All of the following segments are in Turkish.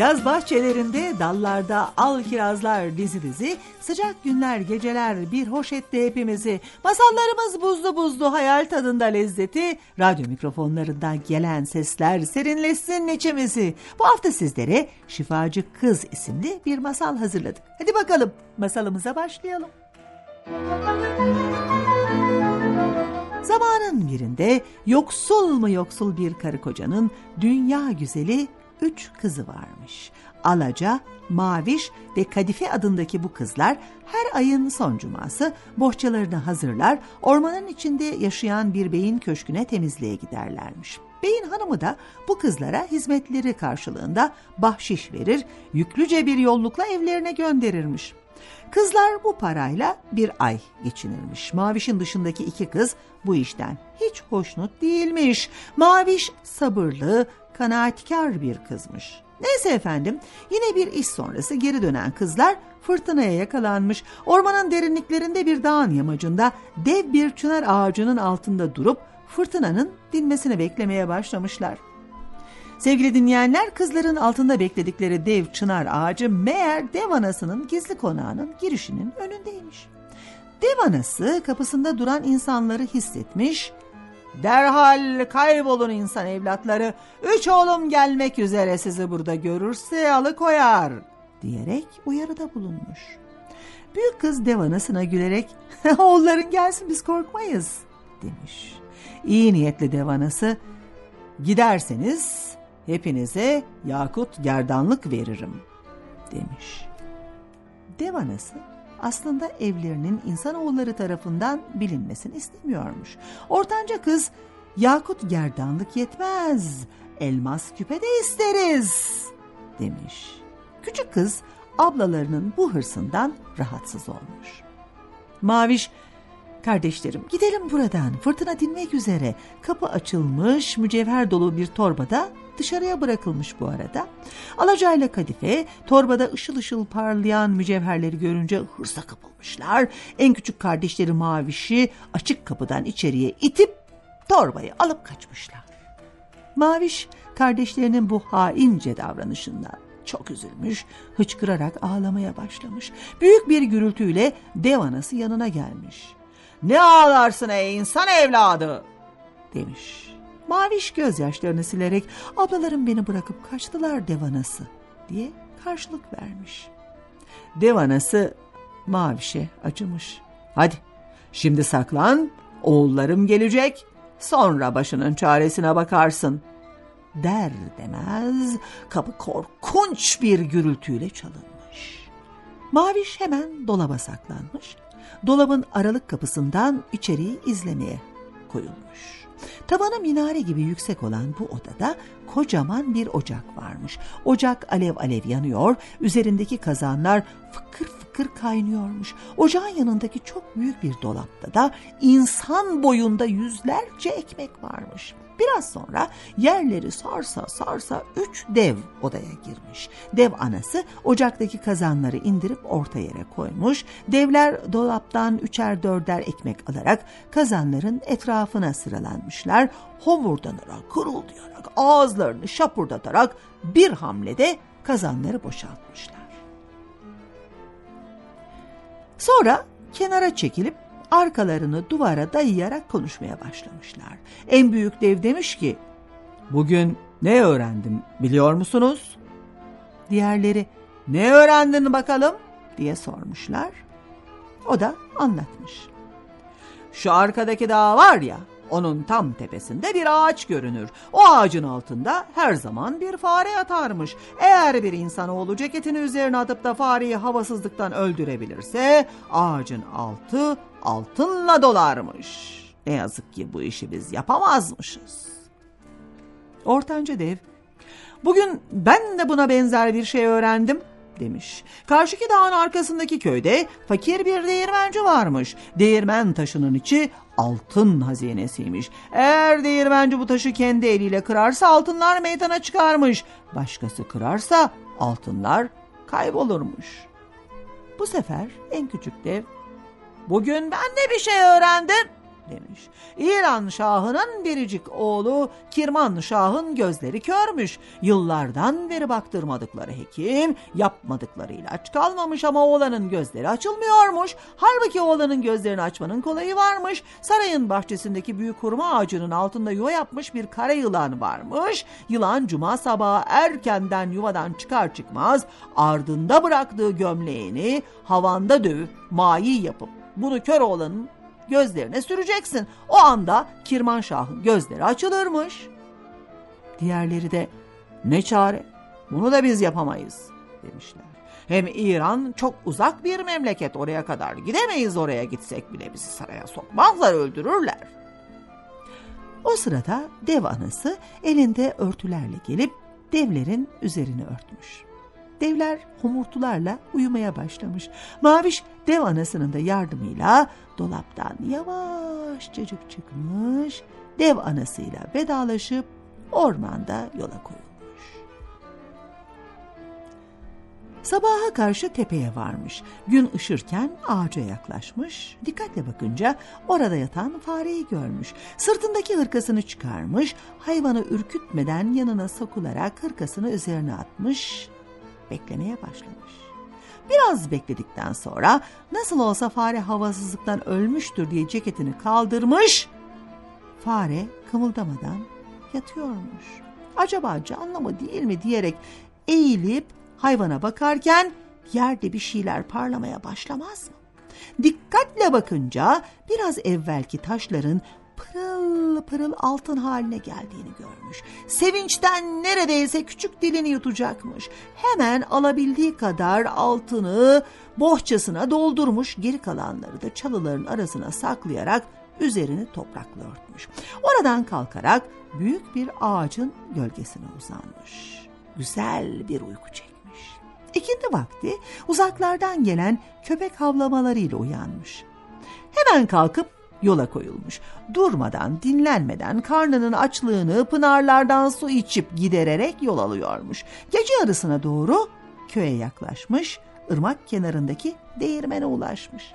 Yaz bahçelerinde dallarda al kirazlar dizi dizi, sıcak günler geceler bir hoş etti hepimizi. Masallarımız buzlu buzlu hayal tadında lezzeti, radyo mikrofonlarından gelen sesler serinleşsin içimizi. Bu hafta sizlere Şifacı Kız isimli bir masal hazırladık. Hadi bakalım masalımıza başlayalım. Zamanın birinde yoksul mu yoksul bir karı kocanın dünya güzeli üç kızı varmış. Alaca, Maviş ve Kadife adındaki bu kızlar her ayın son cuması bohçalarını hazırlar, ormanın içinde yaşayan bir beyin köşküne temizliğe giderlermiş. Beyin hanımı da bu kızlara hizmetleri karşılığında bahşiş verir, yüklüce bir yollukla evlerine gönderirmiş. Kızlar bu parayla bir ay geçinirmiş. Maviş'in dışındaki iki kız bu işten hiç hoşnut değilmiş. Maviş sabırlı, kanaatkar bir kızmış. Neyse efendim yine bir iş sonrası geri dönen kızlar fırtınaya yakalanmış. Ormanın derinliklerinde bir dağın yamacında dev bir çınar ağacının altında durup fırtınanın dinmesini beklemeye başlamışlar. Sevgili dinleyenler kızların altında bekledikleri dev çınar ağacı meğer dev anasının gizli konağının girişinin önündeymiş. Dev anası kapısında duran insanları hissetmiş. Derhal kaybolun insan evlatları. Üç oğlum gelmek üzere sizi burada görürse alıkoyar diyerek uyarıda bulunmuş. Büyük kız dev anasına gülerek oğulların gelsin biz korkmayız demiş. İyi niyetli dev anası giderseniz hepinize yakut gerdanlık veririm demiş. Dev anası aslında evlerinin insanoğulları tarafından bilinmesini istemiyormuş. Ortanca kız yakut gerdanlık yetmez, elmas küpe de isteriz demiş. Küçük kız ablalarının bu hırsından rahatsız olmuş. Maviş Kardeşlerim gidelim buradan fırtına dinmek üzere. Kapı açılmış mücevher dolu bir torbada dışarıya bırakılmış bu arada. Alacayla Kadife torbada ışıl ışıl parlayan mücevherleri görünce hırsa kapılmışlar. En küçük kardeşleri Maviş'i açık kapıdan içeriye itip torbayı alıp kaçmışlar. Maviş kardeşlerinin bu haince davranışından çok üzülmüş, hıçkırarak ağlamaya başlamış. Büyük bir gürültüyle dev anası yanına gelmiş. Ne ağlarsın ey insan evladı demiş. Maviş gözyaşlarını silerek ablalarım beni bırakıp kaçtılar devanası diye karşılık vermiş. Devanası Maviş'e acımış. Hadi şimdi saklan oğullarım gelecek sonra başının çaresine bakarsın der demez kapı korkunç bir gürültüyle çalınmış. Maviş hemen dolaba saklanmış dolabın aralık kapısından içeriği izlemeye koyulmuş. Tavanı minare gibi yüksek olan bu odada kocaman bir ocak varmış. Ocak alev alev yanıyor, üzerindeki kazanlar fıkır fıkır kaynıyormuş. Ocağın yanındaki çok büyük bir dolapta da insan boyunda yüzlerce ekmek varmış. Biraz sonra yerleri sarsa sarsa üç dev odaya girmiş. Dev anası ocaktaki kazanları indirip orta yere koymuş. Devler dolaptan üçer dörder ekmek alarak kazanların etrafına sıralanmışlar. Homurdanarak, kırıldayarak, ağızlarını şapurdatarak bir hamlede kazanları boşaltmışlar. Sonra kenara çekilip arkalarını duvara dayayarak konuşmaya başlamışlar. En büyük dev demiş ki, ''Bugün ne öğrendim biliyor musunuz?'' Diğerleri, ''Ne öğrendin bakalım?'' diye sormuşlar. O da anlatmış. ''Şu arkadaki dağ var ya, Onun tam tepesinde bir ağaç görünür. O ağacın altında her zaman bir fare yatarmış. Eğer bir insanoğlu ceketini üzerine atıp da fareyi havasızlıktan öldürebilirse ağacın altı altınla dolarmış. Ne yazık ki bu işi biz yapamazmışız. Ortanca dev, bugün ben de buna benzer bir şey öğrendim demiş. Karşıki dağın arkasındaki köyde fakir bir değirmenci varmış. Değirmen taşının içi altın hazinesiymiş. Eğer değirmenci bu taşı kendi eliyle kırarsa altınlar meydana çıkarmış. Başkası kırarsa altınlar kaybolurmuş. Bu sefer en küçük dev, bugün ben de bir şey öğrendim demiş. İran Şahı'nın biricik oğlu Kirman Şah'ın gözleri körmüş. Yıllardan beri baktırmadıkları hekim, yapmadıkları ilaç kalmamış ama oğlanın gözleri açılmıyormuş. Halbuki oğlanın gözlerini açmanın kolayı varmış. Sarayın bahçesindeki büyük hurma ağacının altında yuva yapmış bir kara yılan varmış. Yılan cuma sabahı erkenden yuvadan çıkar çıkmaz ardında bıraktığı gömleğini havanda dövüp mayi yapıp bunu kör oğlanın gözlerine süreceksin. O anda Kirmanşah'ın gözleri açılırmış. Diğerleri de ne çare bunu da biz yapamayız demişler. Hem İran çok uzak bir memleket oraya kadar gidemeyiz oraya gitsek bile bizi saraya sokmazlar öldürürler. O sırada dev anası elinde örtülerle gelip devlerin üzerini örtmüş. Devler homurtularla uyumaya başlamış. Maviş dev anasının da yardımıyla dolaptan yavaşçacık çıkmış. Dev anasıyla vedalaşıp ormanda yola koyulmuş. Sabaha karşı tepeye varmış. Gün ışırken ağaca yaklaşmış. Dikkatle bakınca orada yatan fareyi görmüş. Sırtındaki hırkasını çıkarmış. Hayvanı ürkütmeden yanına sokularak hırkasını üzerine atmış beklemeye başlamış. Biraz bekledikten sonra nasıl olsa fare havasızlıktan ölmüştür diye ceketini kaldırmış. Fare kımıldamadan yatıyormuş. Acaba canlı mı değil mi diyerek eğilip hayvana bakarken yerde bir şeyler parlamaya başlamaz mı? Dikkatle bakınca biraz evvelki taşların pırıl pırıl altın haline geldiğini görmüş. Sevinçten neredeyse küçük dilini yutacakmış. Hemen alabildiği kadar altını bohçasına doldurmuş. Geri kalanları da çalıların arasına saklayarak üzerini toprakla örtmüş. Oradan kalkarak büyük bir ağacın gölgesine uzanmış. Güzel bir uyku çekmiş. İkindi vakti uzaklardan gelen köpek havlamalarıyla uyanmış. Hemen kalkıp yola koyulmuş. Durmadan, dinlenmeden karnının açlığını pınarlardan su içip gidererek yol alıyormuş. Gece yarısına doğru köye yaklaşmış, ırmak kenarındaki değirmene ulaşmış.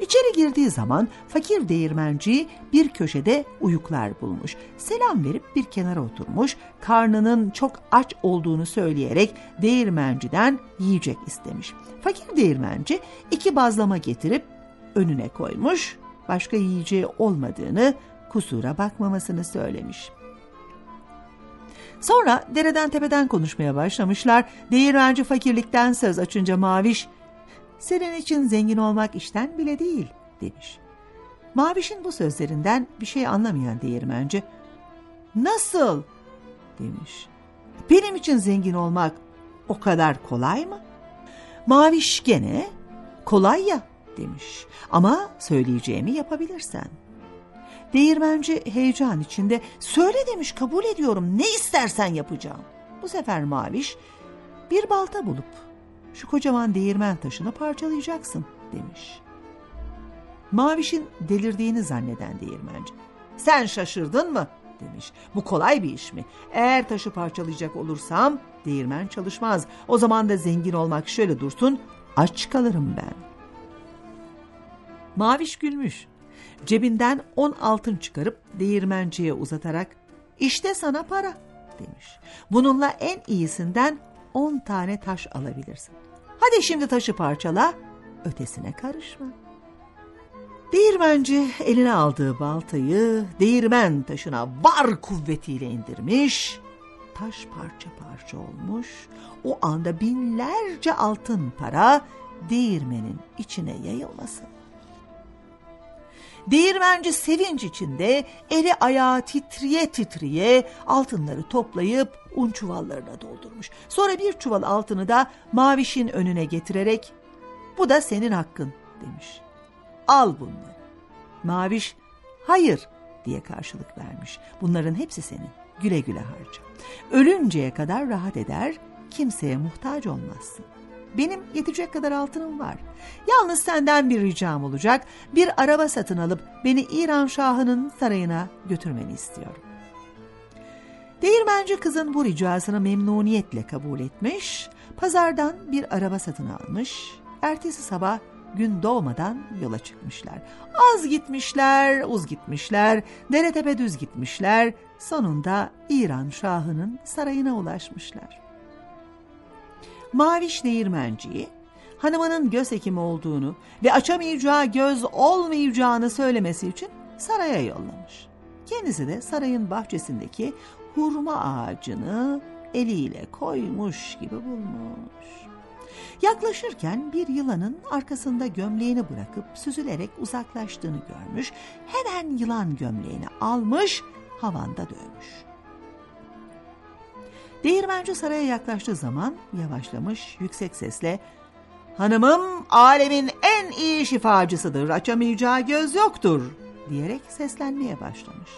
İçeri girdiği zaman fakir değirmenci bir köşede uyuklar bulmuş. Selam verip bir kenara oturmuş, karnının çok aç olduğunu söyleyerek değirmenciden yiyecek istemiş. Fakir değirmenci iki bazlama getirip önüne koymuş, başka yiyeceği olmadığını, kusura bakmamasını söylemiş. Sonra dereden tepeden konuşmaya başlamışlar. Değirmenci fakirlikten söz açınca Maviş, senin için zengin olmak işten bile değil demiş. Maviş'in bu sözlerinden bir şey anlamayan değirmenci, nasıl demiş. Benim için zengin olmak o kadar kolay mı? Maviş gene kolay ya demiş. Ama söyleyeceğimi yapabilirsen. Değirmenci heyecan içinde söyle demiş kabul ediyorum ne istersen yapacağım. Bu sefer Maviş bir balta bulup şu kocaman değirmen taşını parçalayacaksın demiş. Maviş'in delirdiğini zanneden değirmenci. Sen şaşırdın mı? demiş. Bu kolay bir iş mi? Eğer taşı parçalayacak olursam değirmen çalışmaz. O zaman da zengin olmak şöyle dursun aç kalırım ben. Maviş gülmüş. Cebinden on altın çıkarıp değirmenciye uzatarak işte sana para demiş. Bununla en iyisinden on tane taş alabilirsin. Hadi şimdi taşı parçala, ötesine karışma. Değirmenci eline aldığı baltayı değirmen taşına var kuvvetiyle indirmiş. Taş parça parça olmuş. O anda binlerce altın para değirmenin içine yayılmasın. Değirmenci sevinç içinde eli ayağı titriye titriye altınları toplayıp un çuvallarına doldurmuş. Sonra bir çuval altını da Maviş'in önüne getirerek bu da senin hakkın demiş. Al bunları. Maviş hayır diye karşılık vermiş. Bunların hepsi senin. Güle güle harca. Ölünceye kadar rahat eder, kimseye muhtaç olmazsın. Benim yetecek kadar altınım var. Yalnız senden bir ricam olacak. Bir araba satın alıp beni İran Şahı'nın sarayına götürmeni istiyorum. Değirmenci kızın bu ricasını memnuniyetle kabul etmiş, pazardan bir araba satın almış, ertesi sabah gün doğmadan yola çıkmışlar. Az gitmişler, uz gitmişler, dere tepe düz gitmişler, sonunda İran Şahı'nın sarayına ulaşmışlar. Maviş Değirmenci'yi hanımının göz hekimi olduğunu ve açamayacağı göz olmayacağını söylemesi için saraya yollamış. Kendisi de sarayın bahçesindeki hurma ağacını eliyle koymuş gibi bulmuş. Yaklaşırken bir yılanın arkasında gömleğini bırakıp süzülerek uzaklaştığını görmüş. Hemen yılan gömleğini almış, havanda dövmüş. Değirmenci saraya yaklaştığı zaman yavaşlamış yüksek sesle ''Hanımım alemin en iyi şifacısıdır, açamayacağı göz yoktur.'' diyerek seslenmeye başlamış.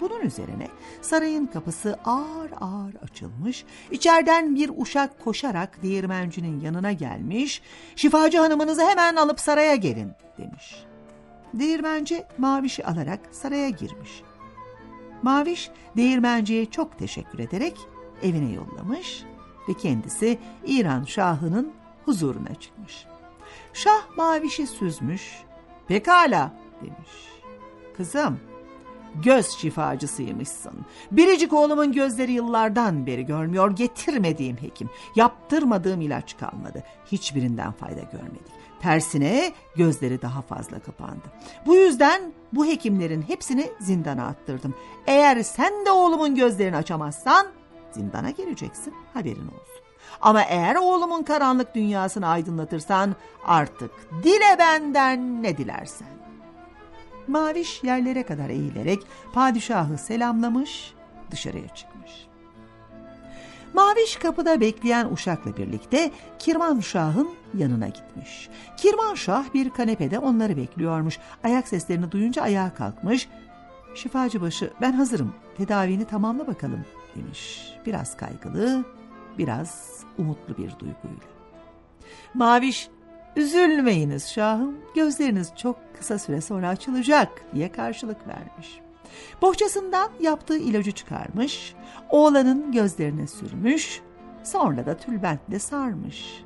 Bunun üzerine sarayın kapısı ağır ağır açılmış, içeriden bir uşak koşarak değirmencinin yanına gelmiş, şifacı hanımınızı hemen alıp saraya gelin demiş. Değirmenci Maviş'i alarak saraya girmiş. Maviş değirmenciye çok teşekkür ederek evine yollamış ve kendisi İran Şahı'nın huzuruna çıkmış. Şah Maviş'i süzmüş, pekala demiş. Kızım göz şifacısıymışsın. Biricik oğlumun gözleri yıllardan beri görmüyor. Getirmediğim hekim, yaptırmadığım ilaç kalmadı. Hiçbirinden fayda görmedik. Tersine gözleri daha fazla kapandı. Bu yüzden bu hekimlerin hepsini zindana attırdım. Eğer sen de oğlumun gözlerini açamazsan zindana geleceksin haberin olsun. Ama eğer oğlumun karanlık dünyasını aydınlatırsan artık dile benden ne dilersen. Maviş yerlere kadar eğilerek padişahı selamlamış, dışarıya çıkmış. Maviş kapıda bekleyen uşakla birlikte Kirman Şah'ın yanına gitmiş. Kirman Şah bir kanepede onları bekliyormuş. Ayak seslerini duyunca ayağa kalkmış. Şifacı başı ben hazırım tedavini tamamla bakalım demiş. Biraz kaygılı, biraz umutlu bir duyguyla. Maviş üzülmeyiniz şahım gözleriniz çok kısa süre sonra açılacak diye karşılık vermiş. Bohçasından yaptığı ilacı çıkarmış, oğlanın gözlerine sürmüş, sonra da tülbentle sarmış.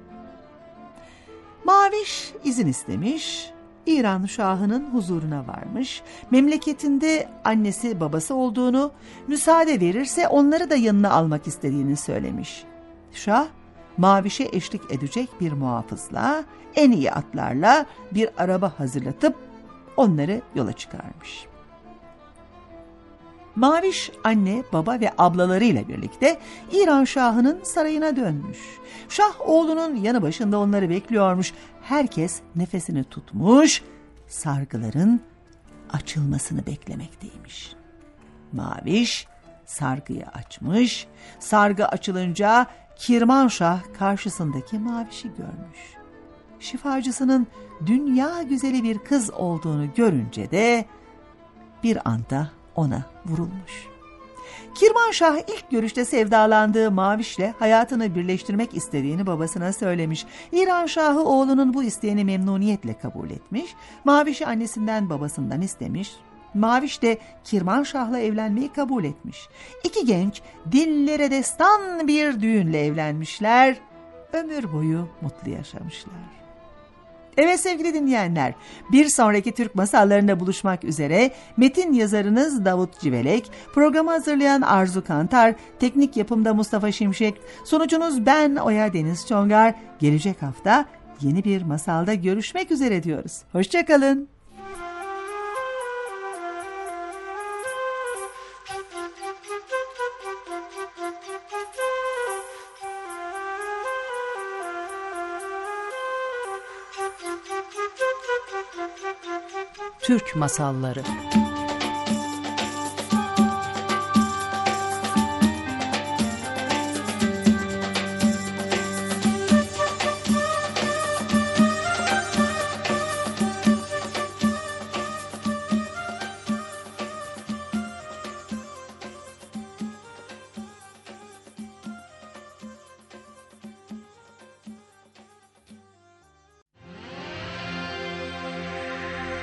Maviş izin istemiş, İran Şahı'nın huzuruna varmış, memleketinde annesi babası olduğunu, müsaade verirse onları da yanına almak istediğini söylemiş. Şah, Maviş'e eşlik edecek bir muhafızla, en iyi atlarla bir araba hazırlatıp onları yola çıkarmış. Maviş anne, baba ve ablalarıyla birlikte İran Şahı'nın sarayına dönmüş. Şah oğlunun yanı başında onları bekliyormuş. Herkes nefesini tutmuş, sargıların açılmasını beklemekteymiş. Maviş sargıyı açmış, sargı açılınca Kirmanşah karşısındaki Maviş'i görmüş. Şifacısının dünya güzeli bir kız olduğunu görünce de bir anda ona vurulmuş. Kirmanşah ilk görüşte sevdalandığı Maviş'le hayatını birleştirmek istediğini babasına söylemiş. İran Şahı oğlunun bu isteğini memnuniyetle kabul etmiş. Maviş'i annesinden babasından istemiş. Maviş de Kirmanşah'la evlenmeyi kabul etmiş. İki genç dillere destan bir düğünle evlenmişler. Ömür boyu mutlu yaşamışlar. Evet sevgili dinleyenler, bir sonraki Türk masallarında buluşmak üzere metin yazarınız Davut Civelek, programı hazırlayan Arzu Kantar, teknik yapımda Mustafa Şimşek, sonucunuz ben Oya Deniz Çongar. Gelecek hafta yeni bir masalda görüşmek üzere diyoruz. Hoşçakalın. Türk Masalları